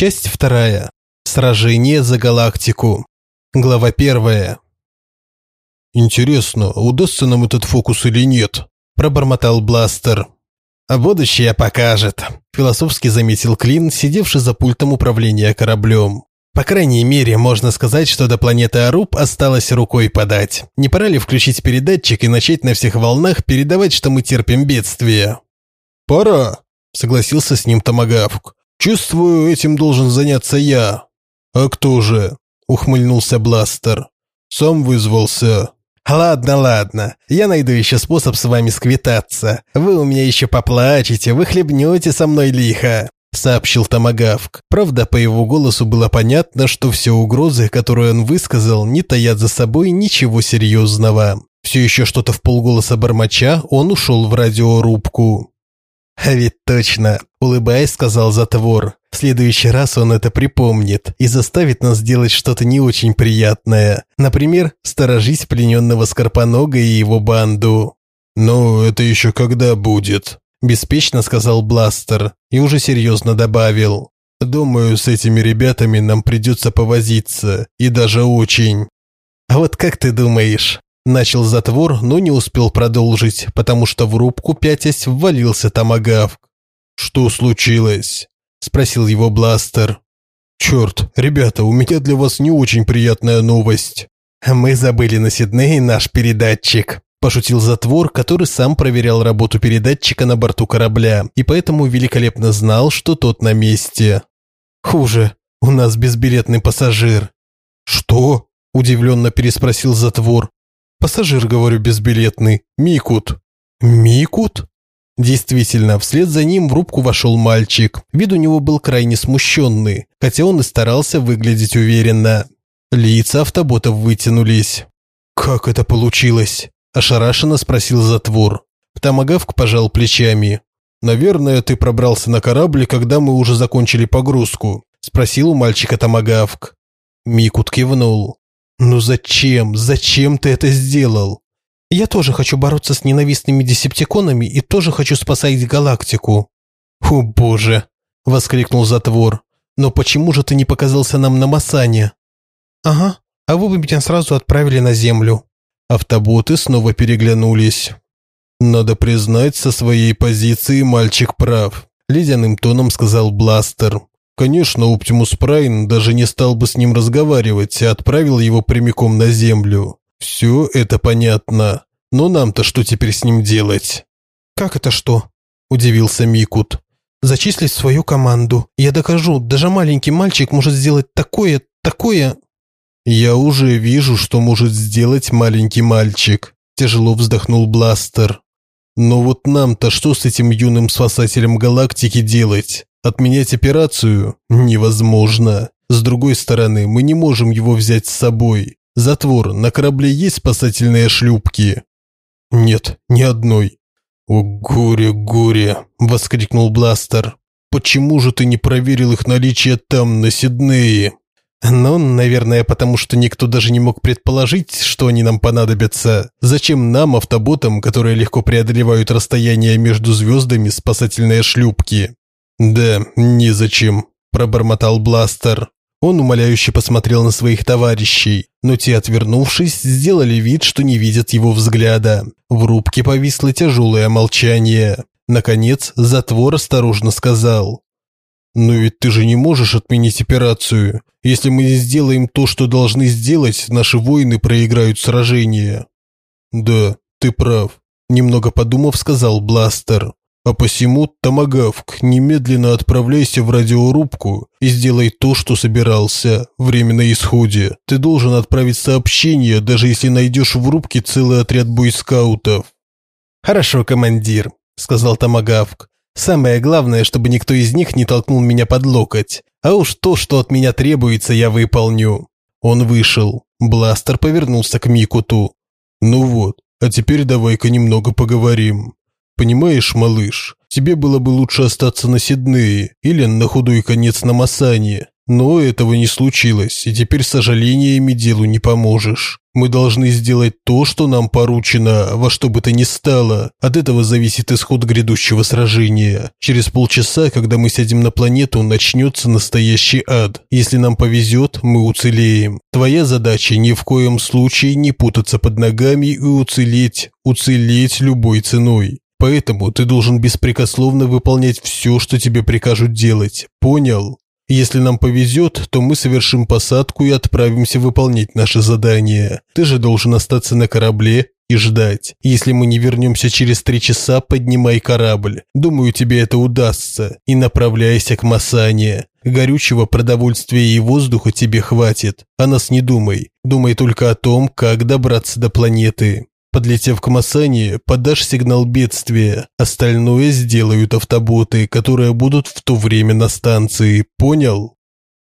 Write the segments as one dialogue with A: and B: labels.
A: Часть вторая. Сражение за галактику. Глава первая.
B: Интересно, удастся нам этот фокус или нет?
A: Пробормотал Бластер. А будущее покажет, философски заметил Клин, сидевший за пультом управления кораблем. По крайней мере, можно сказать, что до планеты Аруб осталось рукой подать. Не пора ли включить передатчик и начать на всех волнах передавать, что мы терпим бедствие?
B: Пора, согласился с ним Томагавк. Чувствую, этим должен заняться я. А кто же? ухмыльнулся Бластер. Сам вызвался.
A: Ладно, ладно. Я найду еще способ с вами сквитаться. Вы у меня еще поплачете, вы хлебнете со мной лихо сообщил Томагавк. Правда, по его голосу было понятно, что все угрозы, которые он высказал, не таят за собой ничего серьезного. Все еще что-то в полголоса бормоча, он ушел в радиорубку. «А ведь точно», – улыбаясь, сказал затвор. «В следующий раз он это припомнит и заставит нас делать что-то не очень приятное. Например, сторожить плененного Скорпонога и его банду».
B: «Ну, это еще когда будет?»
A: беспечно сказал Бластер и уже серьезно добавил.
B: Думаю, с этими ребятами нам придется повозиться, и даже очень.
A: А вот как ты думаешь? Начал затвор, но не успел продолжить, потому что в рубку пятясь ввалился томагавк.
B: Что случилось?
A: спросил его Бластер.
B: Черт, ребята, у меня для вас не очень приятная новость.
A: Мы забыли на Сиднее наш передатчик, Пошутил затвор, который сам проверял работу передатчика на борту корабля, и поэтому великолепно знал, что тот на месте. «Хуже, у нас безбилетный пассажир».
B: «Что?» – удивленно переспросил затвор.
A: «Пассажир, говорю, безбилетный. Микут».
B: «Микут?»
A: Действительно, вслед за ним в рубку вошел мальчик. Вид у него был крайне смущенный, хотя он и старался выглядеть уверенно. Лица автоботов вытянулись.
B: «Как это получилось?»
A: Ошарашенно спросил затвор. Томагавк пожал плечами.
B: «Наверное, ты пробрался на корабль, когда мы уже закончили погрузку», спросил у мальчика Томагавк.
A: Микут кивнул. «Ну зачем? Зачем ты это сделал?» «Я тоже хочу бороться с ненавистными десептиконами и тоже хочу спасать галактику». «О боже!» – воскликнул затвор. «Но почему же ты не показался нам на Масане?» «Ага, а вы бы меня сразу отправили на Землю»,
B: Автоботы снова переглянулись. «Надо признать, со своей позиции мальчик прав», – ледяным тоном сказал Бластер. «Конечно, Оптимус Прайн даже не стал бы с ним разговаривать и отправил его прямиком на Землю. Все это понятно. Но нам-то что теперь с ним делать?»
A: «Как это что?» – удивился Микут. «Зачислить свою команду. Я докажу, даже маленький мальчик может сделать такое, такое...»
B: «Я уже вижу, что может сделать маленький мальчик», – тяжело вздохнул Бластер. «Но вот нам-то что с этим юным спасателем галактики делать? Отменять операцию? Невозможно. С другой стороны, мы не можем его взять с собой. Затвор, на корабле есть спасательные шлюпки?»
A: «Нет, ни одной».
B: «О, горе, горе!» – воскликнул Бластер. «Почему же ты не проверил их наличие там, на Сиднее?»
A: Ну, наверное, потому что никто даже не мог предположить, что они нам понадобятся. Зачем нам, автоботам, которые легко преодолевают расстояние между звездами, спасательные шлюпки?
B: Да, незачем, пробормотал Бластер.
A: Он умоляюще посмотрел на своих товарищей, но те, отвернувшись, сделали вид, что не видят его взгляда. В рубке повисло тяжелое молчание. Наконец, затвор осторожно сказал.
B: «Но ведь ты же не можешь отменить операцию. Если мы не сделаем то, что должны сделать, наши воины проиграют сражение». «Да, ты прав», – немного подумав, сказал Бластер. «А посему, Томагавк, немедленно отправляйся в радиорубку и сделай то, что собирался. Время на исходе. Ты должен отправить сообщение, даже если найдешь в рубке целый отряд бойскаутов».
A: «Хорошо, командир», – сказал Томагавк. Самое главное, чтобы никто из них не толкнул меня под локоть. А уж то, что от меня требуется, я выполню. Он вышел. Бластер повернулся к Микуту.
B: Ну вот, а теперь давай-ка немного поговорим. Понимаешь, малыш, тебе было бы лучше остаться на Сиднее или на худой конец на Масане. Но этого не случилось, и теперь сожалениями делу не поможешь. Мы должны сделать то, что нам поручено, во что бы то ни стало. От этого зависит исход грядущего сражения. Через полчаса, когда мы сядем на планету, начнется настоящий ад. Если нам повезет, мы уцелеем. Твоя задача ни в коем случае не путаться под ногами и уцелеть, уцелеть любой ценой. Поэтому ты должен беспрекословно выполнять все, что тебе прикажут делать. Понял? Если нам повезет, то мы совершим посадку и отправимся выполнять наше задание. Ты же должен остаться на корабле и ждать. Если мы не вернемся через три часа, поднимай корабль. Думаю, тебе это удастся. И направляйся к Масане. Горючего, продовольствия и воздуха тебе хватит. О нас не думай. Думай только о том, как добраться до планеты. Подлетев к Масане, подашь сигнал бедствия. Остальное сделают автоботы, которые будут в то время на станции. Понял?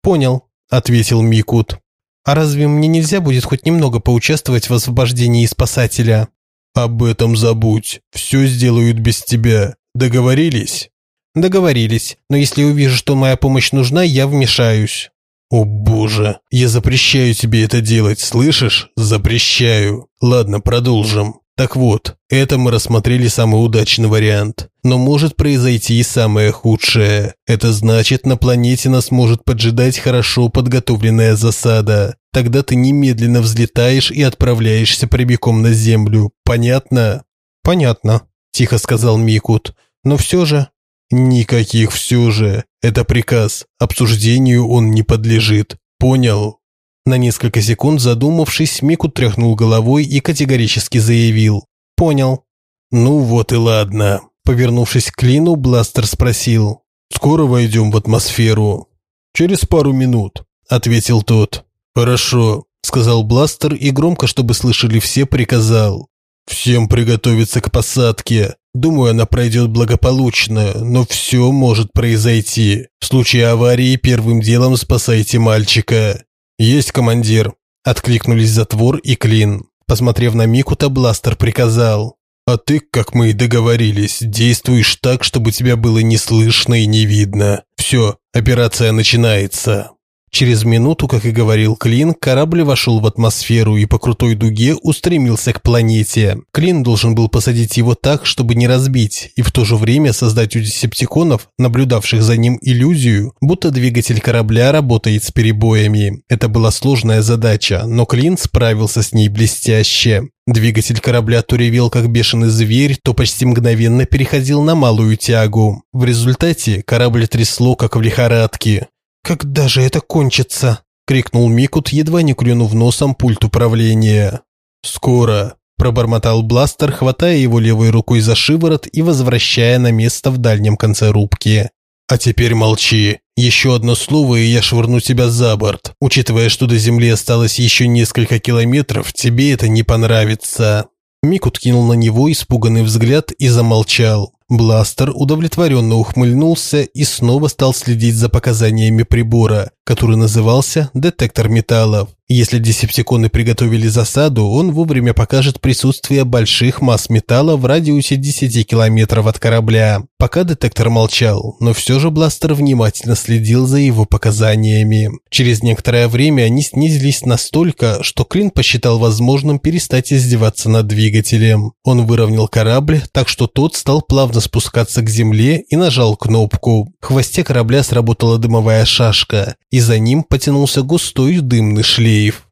A: Понял, ответил Микут. А разве мне нельзя будет хоть немного поучаствовать в освобождении спасателя?
B: Об этом забудь. Все сделают без тебя. Договорились?
A: Договорились. Но если увижу, что моя помощь нужна, я вмешаюсь.
B: «О боже, я запрещаю тебе это делать, слышишь? Запрещаю. Ладно, продолжим. Так вот, это мы рассмотрели самый удачный вариант. Но может произойти и самое худшее. Это значит, на планете нас может поджидать хорошо подготовленная засада. Тогда ты немедленно взлетаешь и отправляешься прямиком на Землю. Понятно?
A: Понятно, тихо сказал Микут. Но все же
B: Никаких все же. Это приказ. Обсуждению он не подлежит. Понял?
A: На несколько секунд задумавшись, Мику тряхнул головой и категорически заявил: "Понял".
B: Ну вот и ладно. Повернувшись к Клину, Бластер спросил: "Скоро войдем в атмосферу?" "Через пару минут", ответил тот. "Хорошо", сказал Бластер и громко, чтобы слышали все, приказал: "Всем приготовиться к посадке. Думаю, она пройдет благополучно, но все может произойти. В случае аварии первым делом спасайте мальчика. Есть командир. Откликнулись затвор и клин. Посмотрев на Микута, Бластер приказал: "А ты, как мы и договорились, действуешь так, чтобы тебя было не слышно и не видно. Все, операция начинается".
A: Через минуту, как и говорил Клин, корабль вошел в атмосферу и по крутой дуге устремился к планете. Клин должен был посадить его так, чтобы не разбить, и в то же время создать у десептиконов, наблюдавших за ним, иллюзию, будто двигатель корабля работает с перебоями. Это была сложная задача, но Клин справился с ней блестяще. Двигатель корабля то ревел как бешеный зверь, то почти мгновенно переходил на малую тягу. В результате корабль трясло как в лихорадке. «Когда же это кончится?» – крикнул Микут, едва не клюнув носом пульт управления.
B: «Скоро», – пробормотал Бластер, хватая его левой рукой за шиворот и возвращая на место в дальнем конце рубки. «А теперь молчи. Еще одно слово, и я швырну тебя за борт. Учитывая, что до земли осталось еще несколько километров, тебе это не понравится».
A: Микут кинул на него испуганный взгляд и замолчал. Бластер удовлетворенно ухмыльнулся и снова стал следить за показаниями прибора, который назывался детектор металлов. Если десептиконы приготовили засаду, он вовремя покажет присутствие больших масс металла в радиусе 10 километров от корабля. Пока детектор молчал, но все же Бластер внимательно следил за его показаниями. Через некоторое время они снизились настолько, что Клин посчитал возможным перестать издеваться над двигателем. Он выровнял корабль, так что тот стал плавно спускаться к земле и нажал кнопку. В хвосте корабля сработала дымовая шашка, и за ним потянулся густой дымный шлейф.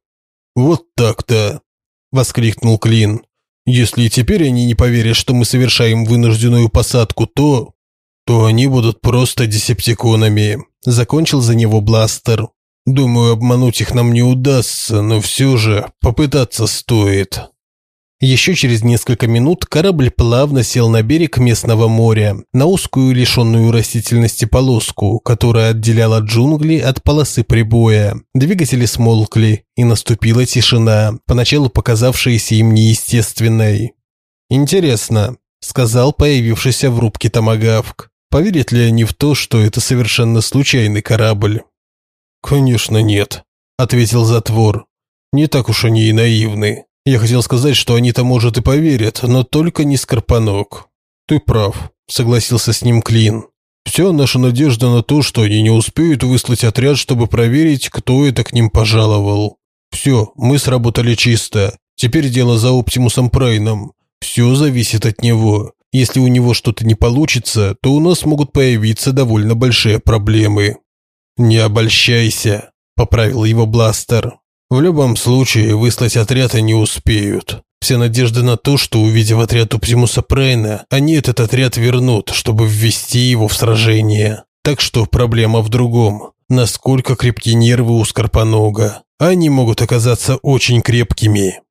B: «Вот так-то!» – воскликнул Клин. «Если теперь они не поверят, что мы совершаем вынужденную посадку, то... то они будут просто десептиконами», – закончил за него Бластер. «Думаю, обмануть их нам не удастся, но все же попытаться стоит».
A: Еще через несколько минут корабль плавно сел на берег местного моря, на узкую лишенную растительности полоску, которая отделяла джунгли от полосы прибоя. Двигатели смолкли, и наступила тишина, поначалу показавшаяся им неестественной. «Интересно», – сказал появившийся в рубке Томагавк. «Поверят ли они в то, что это совершенно случайный корабль?»
B: «Конечно нет», – ответил затвор. «Не так уж они и наивны». Я хотел сказать, что они-то, может, и поверят, но только не Скорпанок. Ты прав, согласился с ним Клин. Вся наша надежда на то, что они не успеют выслать отряд, чтобы проверить, кто это к ним пожаловал. Все, мы сработали чисто. Теперь дело за Оптимусом Прайном. Все зависит от него. Если у него что-то не получится, то у нас могут появиться довольно большие проблемы. Не обольщайся, поправил его Бластер. В любом случае, выслать отряд они успеют. Вся надежда на то, что, увидев отряд Оптимуса Прайна, они этот отряд вернут, чтобы ввести его в сражение. Так что проблема в другом. Насколько крепки нервы у Скорпонога. Они могут оказаться очень крепкими.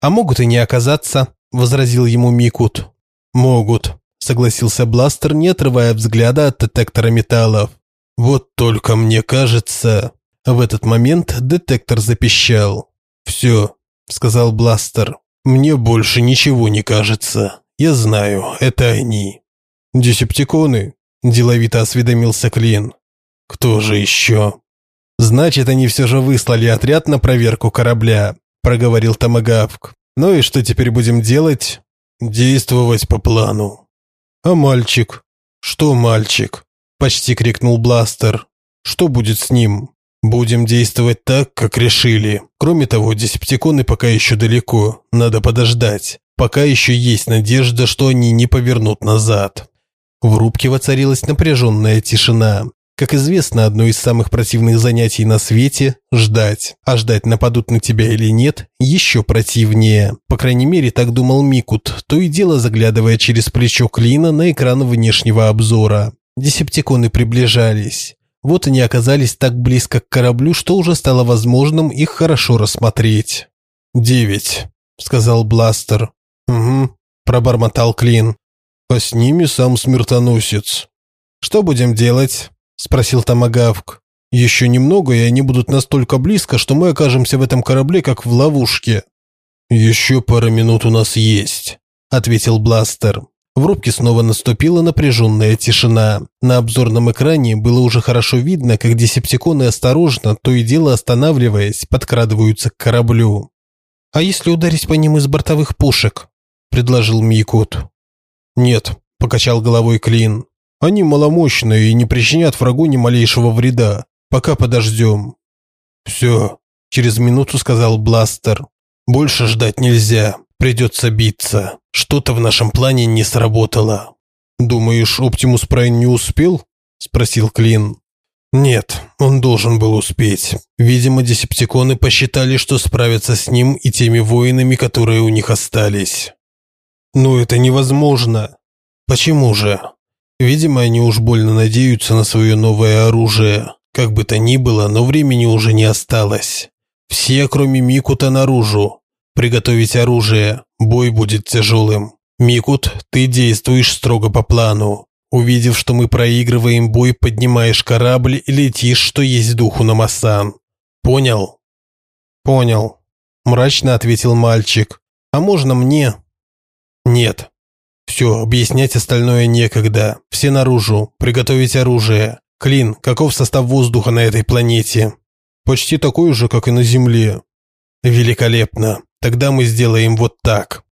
A: А могут и не оказаться, возразил ему Микут.
B: Могут, согласился Бластер, не отрывая взгляда от детектора металлов. Вот только мне кажется, в этот момент детектор запищал. «Все», – сказал Бластер. «Мне больше ничего не кажется. Я знаю, это они». «Десептиконы?» – деловито осведомился Клин. «Кто же еще?»
A: «Значит, они все же выслали отряд на проверку корабля», – проговорил Томагавк. «Ну и что теперь будем делать?»
B: «Действовать по плану».
A: «А мальчик?»
B: «Что мальчик?» – почти крикнул Бластер. «Что будет с ним?» Будем действовать так, как решили. Кроме того, десептиконы пока еще далеко. Надо подождать. Пока еще есть надежда, что они не повернут назад.
A: В рубке воцарилась напряженная тишина. Как известно, одно из самых противных занятий на свете – ждать. А ждать, нападут на тебя или нет, еще противнее. По крайней мере, так думал Микут, то и дело заглядывая через плечо Клина на экран внешнего обзора. Десептиконы приближались. Вот они оказались так близко к кораблю, что уже стало возможным их хорошо рассмотреть.
B: «Девять», — сказал Бластер.
A: «Угу», — пробормотал Клин.
B: «А с ними сам смертоносец».
A: «Что будем делать?» – спросил Томагавк.
B: «Еще немного, и они будут настолько близко, что мы окажемся в этом корабле, как в ловушке». «Еще пара минут у нас есть», – ответил Бластер.
A: В рубке снова наступила напряженная тишина. На обзорном экране было уже хорошо видно, как десептиконы осторожно, то и дело останавливаясь, подкрадываются к кораблю. «А если ударить по ним из бортовых пушек?» – предложил Микут.
B: «Нет», – покачал головой Клин. «Они маломощные и не причинят врагу ни малейшего вреда. Пока подождем».
A: «Все», – через минуту сказал Бластер. «Больше ждать нельзя. Придется биться. Что-то в нашем плане не сработало.
B: Думаешь, Оптимус Прайн не успел? спросил Клин.
A: Нет, он должен был успеть. Видимо, десептиконы посчитали, что справятся с ним и теми воинами, которые у них остались.
B: Но это невозможно.
A: Почему же? Видимо, они уж больно надеются на свое новое оружие. Как бы то ни было, но времени уже не осталось. Все, кроме Микута, наружу. Приготовить оружие. Бой будет тяжелым. Микут, ты действуешь строго по плану. Увидев, что мы проигрываем бой, поднимаешь корабль и летишь, что есть духу на Массан. Понял?
B: Понял, мрачно ответил мальчик. А можно мне?
A: Нет. Все, объяснять остальное некогда. Все наружу. Приготовить оружие. Клин, каков состав воздуха на этой планете?
B: Почти такой же, как и на Земле.
A: Великолепно. Тогда мы сделаем вот так.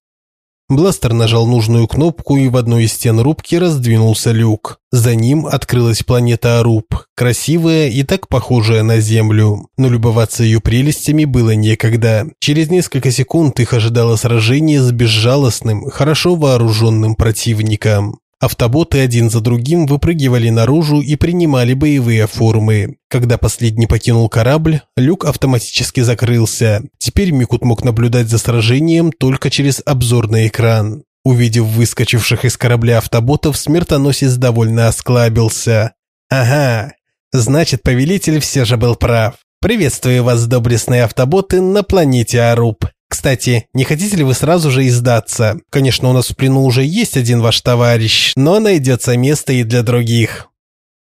A: Бластер нажал нужную кнопку, и в одной из стен рубки раздвинулся люк. За ним открылась планета Аруб, красивая и так похожая на Землю. Но любоваться ее прелестями было некогда. Через несколько секунд их ожидало сражение с безжалостным, хорошо вооруженным противником. Автоботы один за другим выпрыгивали наружу и принимали боевые формы. Когда последний покинул корабль, люк автоматически закрылся. Теперь Микут мог наблюдать за сражением только через обзорный экран. Увидев выскочивших из корабля автоботов, смертоносец довольно осклабился. «Ага, значит, повелитель все же был прав. Приветствую вас, доблестные автоботы, на планете Аруб. Кстати, не хотите ли вы сразу же издаться? Конечно, у нас в плену уже есть один ваш товарищ, но найдется место и для других».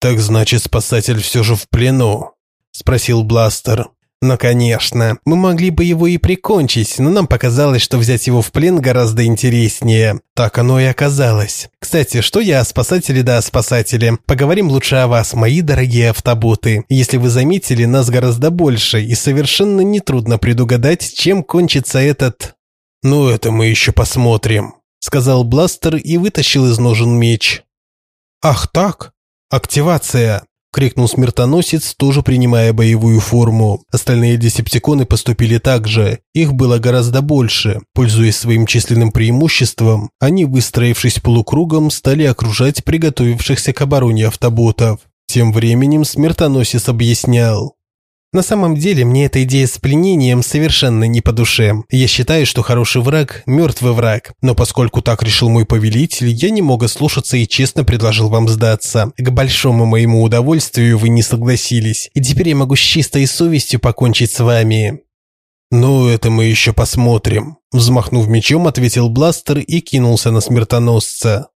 B: «Так значит, спасатель все же в плену?» – спросил Бластер.
A: Ну, конечно, мы могли бы его и прикончить, но нам показалось, что взять его в плен гораздо интереснее. Так оно и оказалось. Кстати, что я о спасателе да о спасателе. Поговорим лучше о вас, мои дорогие автоботы. Если вы заметили, нас гораздо больше, и совершенно нетрудно предугадать, чем кончится этот...
B: Ну, это мы еще посмотрим, сказал Бластер и вытащил из ножен меч.
A: Ах так? Активация! Крикнул смертоносец, тоже принимая боевую форму. Остальные десептиконы поступили так же. Их было гораздо больше. Пользуясь своим численным преимуществом, они, выстроившись полукругом, стали окружать приготовившихся к обороне автоботов. Тем временем смертоносец объяснял. На самом деле, мне эта идея с пленением совершенно не по душе. Я считаю, что хороший враг – мертвый враг. Но поскольку так решил мой повелитель, я не мог ослушаться и честно предложил вам сдаться. К большому моему удовольствию вы не согласились. И теперь я могу с чистой совестью покончить с вами.
B: «Ну, это мы еще посмотрим», – взмахнув мечом, ответил Бластер и кинулся на смертоносца.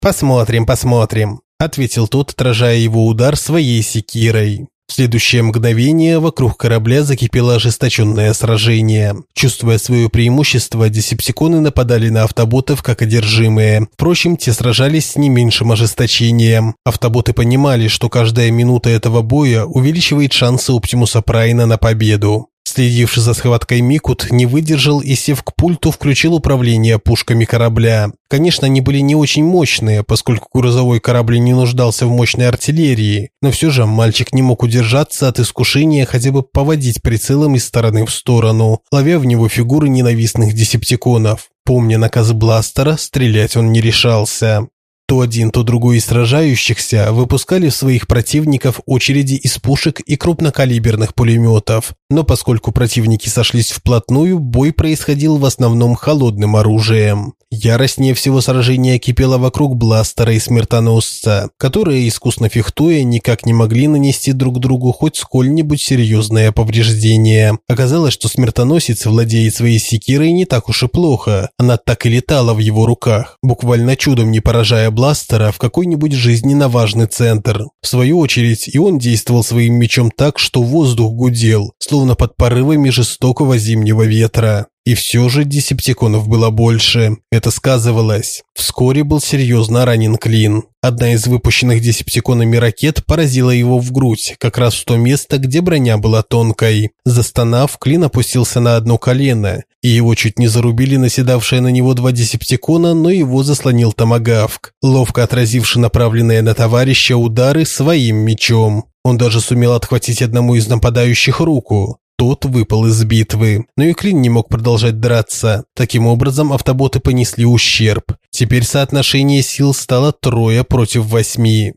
A: «Посмотрим, посмотрим», – ответил тот, отражая его удар своей секирой. В следующее мгновение вокруг корабля закипело ожесточенное сражение. Чувствуя свое преимущество, десептиконы нападали на автоботов как одержимые. Впрочем, те сражались с не меньшим ожесточением. Автоботы понимали, что каждая минута этого боя увеличивает шансы Оптимуса Прайна на победу. Следивший за схваткой Микут не выдержал и, сев к пульту, включил управление пушками корабля. Конечно, они были не очень мощные, поскольку грузовой корабль не нуждался в мощной артиллерии, но все же мальчик не мог удержаться от искушения хотя бы поводить прицелом из стороны в сторону, ловя в него фигуры ненавистных десептиконов. Помня наказ бластера, стрелять он не решался. То один, то другой из сражающихся выпускали в своих противников очереди из пушек и крупнокалиберных пулеметов. Но поскольку противники сошлись вплотную, бой происходил в основном холодным оружием. Яростнее всего сражение кипело вокруг бластера и смертоносца, которые, искусно фехтуя, никак не могли нанести друг другу хоть сколь-нибудь серьезное повреждение. Оказалось, что смертоносец владеет своей секирой не так уж и плохо. Она так и летала в его руках, буквально чудом не поражая бластера в какой-нибудь жизненно важный центр. В свою очередь, и он действовал своим мечом так, что воздух гудел, словно под порывами жестокого зимнего ветра. И все же десептиконов было больше. Это сказывалось. Вскоре был серьезно ранен Клин. Одна из выпущенных десептиконами ракет поразила его в грудь, как раз в то место, где броня была тонкой. Застонав, Клин опустился на одно колено, и его чуть не зарубили наседавшие на него два десептикона, но его заслонил томагавк, ловко отразивший направленные на товарища удары своим мечом. Он даже сумел отхватить одному из нападающих руку. Тот выпал из битвы, но и Клин не мог продолжать драться. Таким образом, автоботы понесли ущерб. Теперь соотношение сил стало трое против восьми.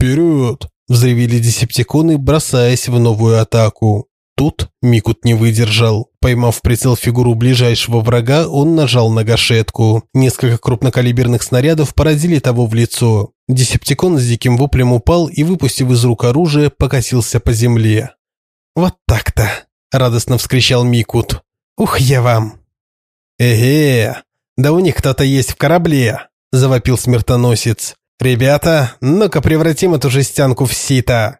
B: «Вперед!» – взревели десептиконы, бросаясь в новую атаку.
A: Тут Микут не выдержал. Поймав в прицел фигуру ближайшего врага, он нажал на гашетку. Несколько крупнокалиберных снарядов поразили того в лицо. Десептикон с диким воплем упал и, выпустив из рук оружие, покосился по земле. «Вот так-то!» радостно вскричал Микут. Ух, я вам. Эге, да у них кто-то есть в корабле, завопил смертоносец. Ребята, ну-ка превратим эту жестянку в сито.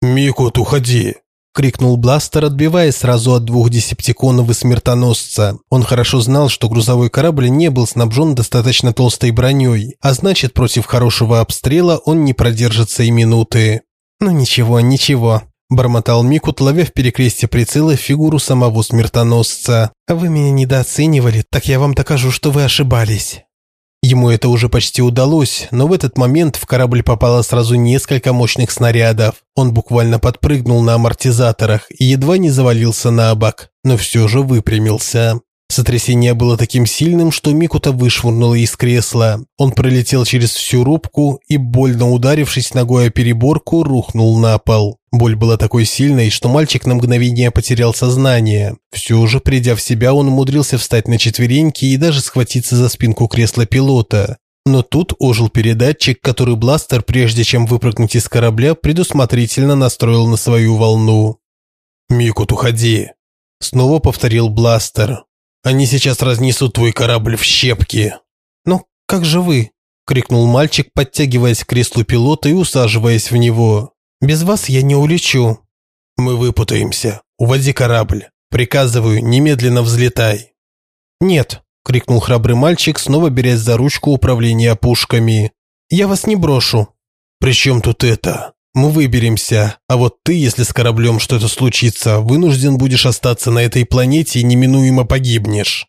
B: Микут, уходи,
A: крикнул Бластер, отбивая сразу от двух десептиконов и смертоносца. Он хорошо знал, что грузовой корабль не был снабжен достаточно толстой броней, а значит, против хорошего обстрела он не продержится и минуты. Ну ничего, ничего, бормотал Микут, ловя в перекрестье прицела фигуру самого смертоносца. «Вы меня недооценивали, так я вам докажу, что вы ошибались». Ему это уже почти удалось, но в этот момент в корабль попало сразу несколько мощных снарядов. Он буквально подпрыгнул на амортизаторах и едва не завалился на бок, но все же выпрямился. Сотрясение было таким сильным, что Микута вышвырнуло из кресла. Он пролетел через всю рубку и, больно ударившись ногой о переборку, рухнул на пол. Боль была такой сильной, что мальчик на мгновение потерял сознание. Все же, придя в себя, он умудрился встать на четвереньки и даже схватиться за спинку кресла пилота. Но тут ожил передатчик, который Бластер, прежде чем выпрыгнуть из корабля, предусмотрительно настроил на свою волну.
B: «Микут, уходи!»
A: Снова повторил Бластер.
B: Они сейчас разнесут твой корабль в щепки.
A: Ну, как же вы? крикнул мальчик, подтягиваясь к креслу пилота и усаживаясь в него. Без вас я не улечу.
B: Мы выпутаемся. Уводи корабль. Приказываю, немедленно взлетай.
A: Нет, крикнул храбрый мальчик, снова берясь за ручку управления пушками. Я вас не брошу.
B: При чем тут это? Мы выберемся, а вот ты, если с кораблем что-то случится, вынужден будешь остаться на этой планете и неминуемо погибнешь.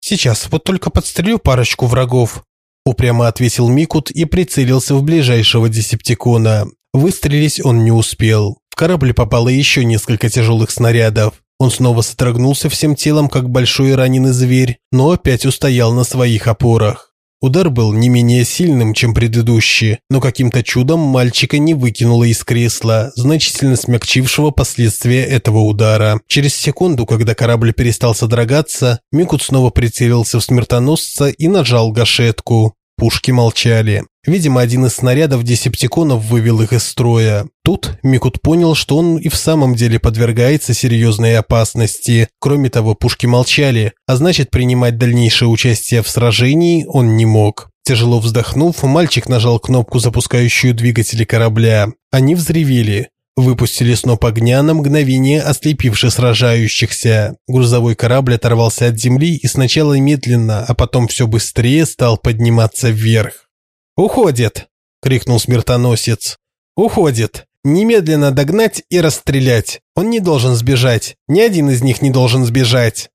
A: Сейчас, вот только подстрелю парочку врагов. упрямо ответил Микут и прицелился в ближайшего десептикона. Выстрелить он не успел. В корабль попало еще несколько тяжелых снарядов. Он снова содрогнулся всем телом, как большой раненый зверь, но опять устоял на своих опорах. Удар был не менее сильным, чем предыдущий, но каким-то чудом мальчика не выкинуло из кресла, значительно смягчившего последствия этого удара. Через секунду, когда корабль перестал содрогаться, Микут снова прицелился в смертоносца и нажал гашетку. Пушки молчали. Видимо, один из снарядов десептиконов вывел их из строя. Тут Микут понял, что он и в самом деле подвергается серьезной опасности. Кроме того, пушки молчали, а значит, принимать дальнейшее участие в сражении он не мог. Тяжело вздохнув, мальчик нажал кнопку, запускающую двигатели корабля. Они взревели. Выпустили сноп огня на мгновение, ослепивший сражающихся. Грузовой корабль оторвался от земли и сначала медленно, а потом все быстрее стал подниматься вверх. «Уходит!» – крикнул смертоносец. «Уходит! Немедленно догнать и расстрелять! Он не должен сбежать! Ни один из них не должен сбежать!»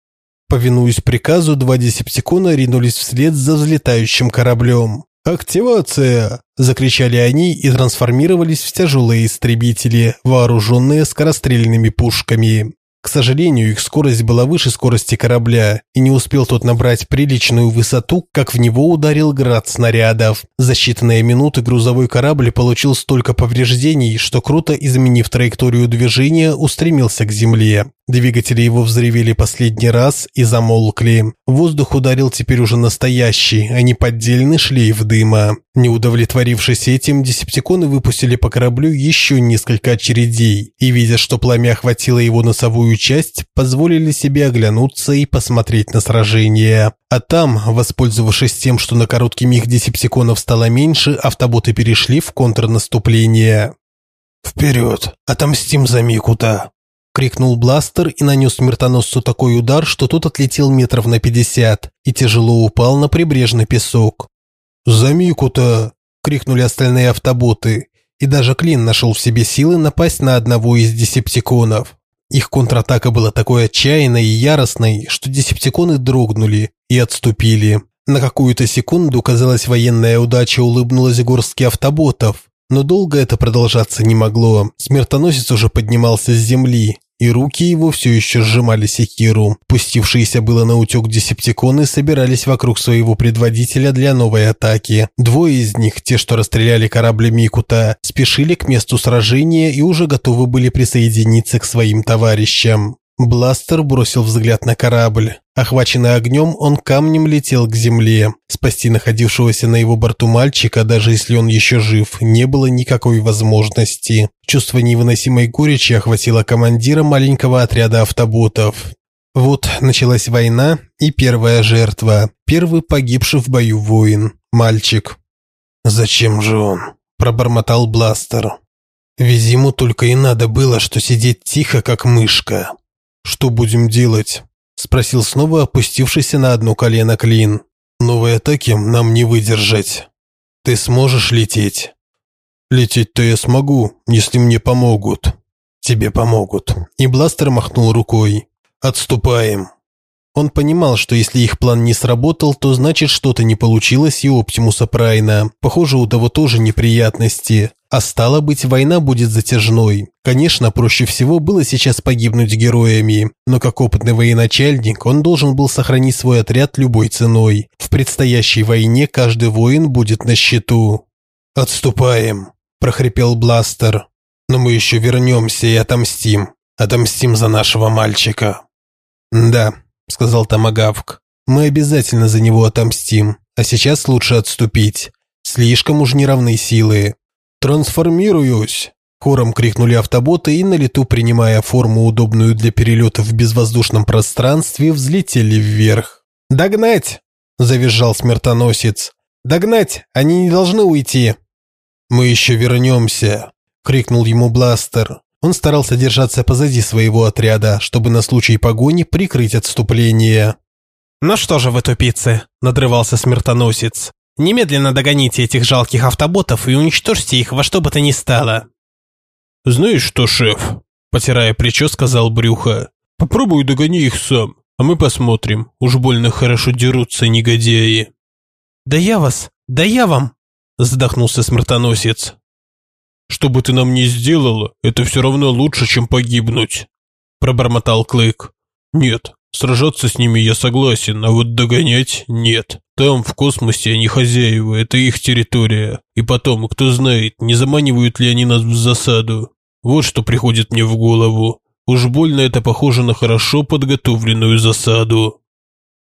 A: Повинуясь приказу, два десептикона ринулись вслед за взлетающим кораблем. «Активация!» – закричали они и трансформировались в тяжелые истребители, вооруженные скорострельными пушками. К сожалению, их скорость была выше скорости корабля, и не успел тот набрать приличную высоту, как в него ударил град снарядов. За считанные минуты грузовой корабль получил столько повреждений, что круто изменив траекторию движения, устремился к земле. Двигатели его взревели последний раз и замолкли. Воздух ударил теперь уже настоящий, а не поддельный шлейф дыма. Не удовлетворившись этим, десептиконы выпустили по кораблю еще несколько очередей, и, видя, что пламя охватило его носовую часть, позволили себе оглянуться и посмотреть на сражение. А там, воспользовавшись тем, что на короткий миг десептиконов стало меньше, автоботы перешли в контрнаступление. «Вперед! Отомстим за Микута!» Крикнул бластер и нанес смертоносцу такой удар, что тот отлетел метров на пятьдесят и тяжело упал на прибрежный песок. «За Мику-то!» – крикнули остальные автоботы, и даже Клин нашел в себе силы напасть на одного из десептиконов. Их контратака была такой отчаянной и яростной, что десептиконы дрогнули и отступили. На какую-то секунду, казалось, военная удача улыбнулась горстке автоботов, но долго это продолжаться не могло. Смертоносец уже поднимался с земли, и руки его все еще сжимали секиру. Пустившиеся было на утек десептиконы собирались вокруг своего предводителя для новой атаки. Двое из них, те, что расстреляли корабли Микута, спешили к месту сражения и уже готовы были присоединиться к своим товарищам. Бластер бросил взгляд на корабль. Охваченный огнем, он камнем летел к земле. Спасти находившегося на его борту мальчика, даже если он еще жив, не было никакой возможности. Чувство невыносимой горечи охватило командира маленького отряда автоботов. Вот началась война и первая жертва. Первый погибший в бою воин. Мальчик. «Зачем же он?» – пробормотал Бластер. «Ведь ему только и надо было, что сидеть тихо, как мышка». «Что будем делать?» – спросил снова опустившийся на одно колено Клин. «Новой атаки нам не выдержать. Ты сможешь лететь?» «Лететь-то я смогу, если мне помогут». «Тебе помогут». И Бластер махнул рукой. «Отступаем». Он понимал, что если их план не сработал, то значит что-то не получилось и Оптимуса Прайна. Похоже, у того тоже неприятности. А стало быть, война будет затяжной. Конечно, проще всего было сейчас погибнуть героями, но как опытный военачальник он должен был сохранить свой отряд любой ценой. В предстоящей войне каждый воин будет на счету. «Отступаем», – прохрипел Бластер. «Но мы еще вернемся и отомстим. Отомстим за нашего мальчика». «Да», – сказал Томагавк. «Мы обязательно за него отомстим, а сейчас лучше отступить. Слишком уж неравны силы. «Трансформируюсь!» Хором крикнули автоботы и на лету, принимая форму, удобную для перелета в безвоздушном пространстве, взлетели вверх. «Догнать!» – завизжал смертоносец. «Догнать! Они не должны уйти!» «Мы еще вернемся!» – крикнул ему Бластер. Он старался держаться позади своего отряда, чтобы на случай погони прикрыть отступление.
C: «Ну что же вы, тупицы?» – надрывался смертоносец. Немедленно догоните этих жалких автоботов и уничтожьте их во что бы то ни стало».
B: «Знаешь что, шеф?» – потирая плечо, сказал Брюхо. «Попробуй догони их сам, а мы посмотрим. Уж больно хорошо дерутся негодяи».
C: «Да я вас «Да я вам!» – задохнулся смертоносец.
B: «Что бы ты нам ни сделала, это все равно лучше, чем погибнуть», – пробормотал Клык. «Нет, сражаться с ними я согласен, а вот догонять – нет. Там, в космосе, они хозяева, это их территория. И потом, кто знает, не заманивают ли они нас в засаду. Вот что приходит мне в голову. Уж больно это похоже на хорошо подготовленную засаду.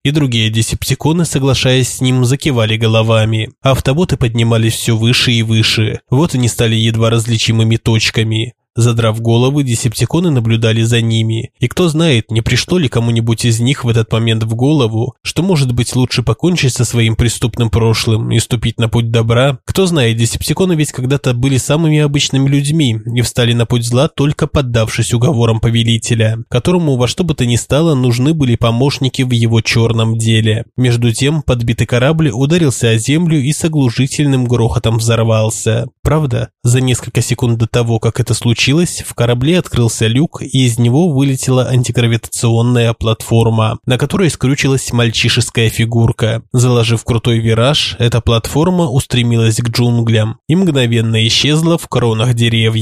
C: И другие десептиконы, соглашаясь с ним, закивали головами. Автоботы поднимались все выше и выше. Вот они стали едва различимыми точками. Задрав головы, десептиконы наблюдали за ними. И кто знает, не пришло ли кому-нибудь из них в этот момент в голову, что может быть лучше покончить со своим преступным прошлым и ступить на путь добра. Кто знает, десептиконы ведь когда-то были самыми обычными людьми и встали на путь зла, только поддавшись уговорам повелителя, которому во что бы то ни стало нужны были помощники в его черном деле. Между тем, подбитый корабль ударился о землю и с оглушительным грохотом взорвался. Правда, за несколько секунд до того, как это случилось, случилось, в корабле открылся люк, и из него вылетела антигравитационная платформа, на которой скрючилась мальчишеская фигурка. Заложив крутой вираж, эта платформа устремилась к джунглям и мгновенно исчезла в кронах деревьев.